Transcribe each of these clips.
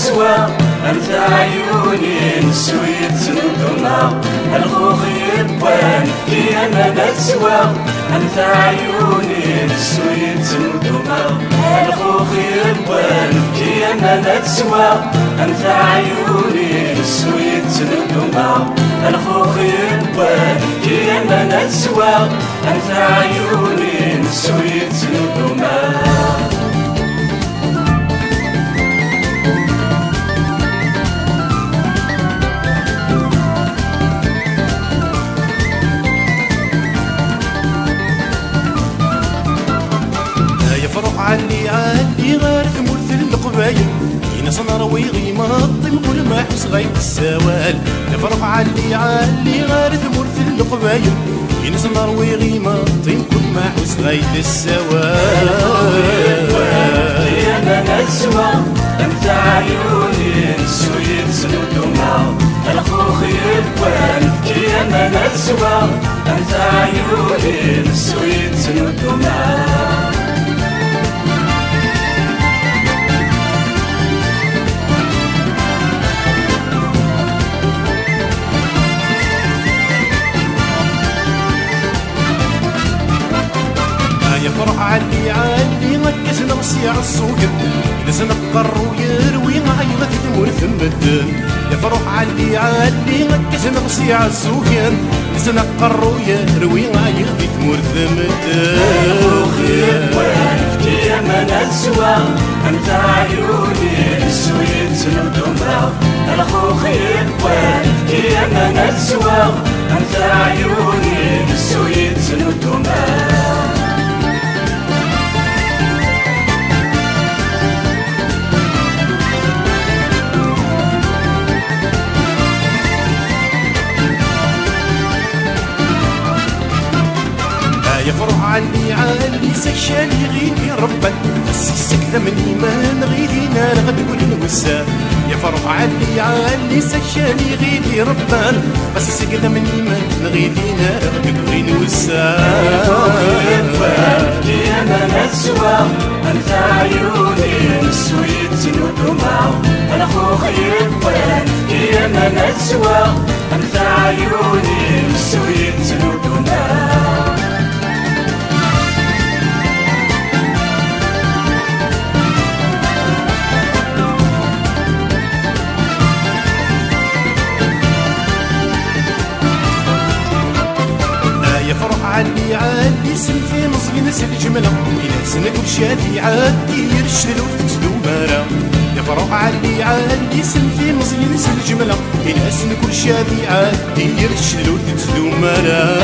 نسوى أنت عيوني نسويت ندمع الخوخ يبان في أنا نسوى أنت عيوني نسويت ندمع الخوخ يبان في أنا نسوى أنت عيوني نسويت ندمع الخوخ يبان في أنا نسوى أنت عيوني نسويت ندمع علي علي غير ثمرث القبايل ينس نروي غيمطي كل ما حس غيب السوال. يفرح علي علي غير ثمرث القبايل ينس نروي غيمطي كل ما حس غيب السوال. أنا نسوى الخوخ كي سنودوما علي علي غكس نغسي عالسوق إذا سنقر ويروي عيغة ثمور ثمدن يفرح علي علي غكس نغسي عالسوق إذا سنقر ويروي عيغة ثمور كي أنا نسوى أنت عيوني نسوي سنودوما الخوخ يبان كي أنا نسوى أنت عيوني يفرح علي علي سكشالي غيدي ربك السكسك ذا من إيمان غيدي نار غدول الوسام يفرح علي علي سكشالي غيدي ربان السكسك ذا من إيمان غيدي نار غدول الوسام كي أنا نسوى أنت عيوني نسويت ندمع أنا خوخ يبان كي أنا نسوى أنت عيوني نسويت علي سن في مزين سن جملة. إلى سن كل شافي عادي يرشد وفتلو مرا يفرح علي علي سن في مزين سن جملة. إلى سن كل شافي عادي يرشد وفتلو مرا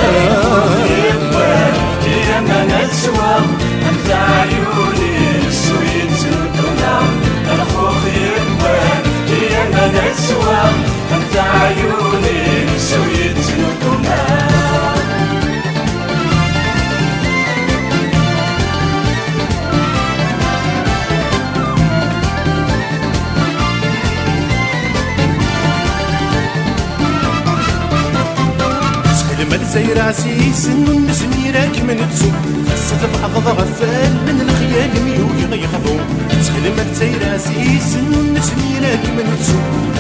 زي عسيس انو النسمي راك من تسو خاصة بعض غفال من الخيال ميول يغيخضو تخدم زي عسيس انو النسمي راك من تسو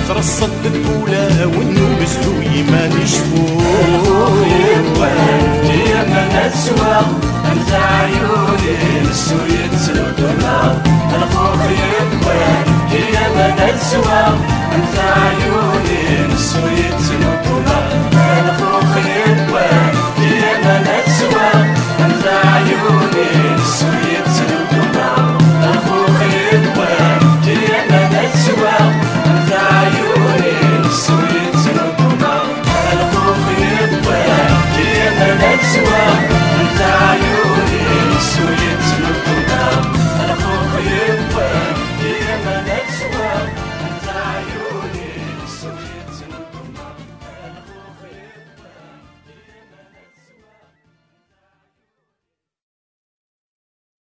ترصد الأولى وانو مسلوي ما نشفو كي أنا نسوى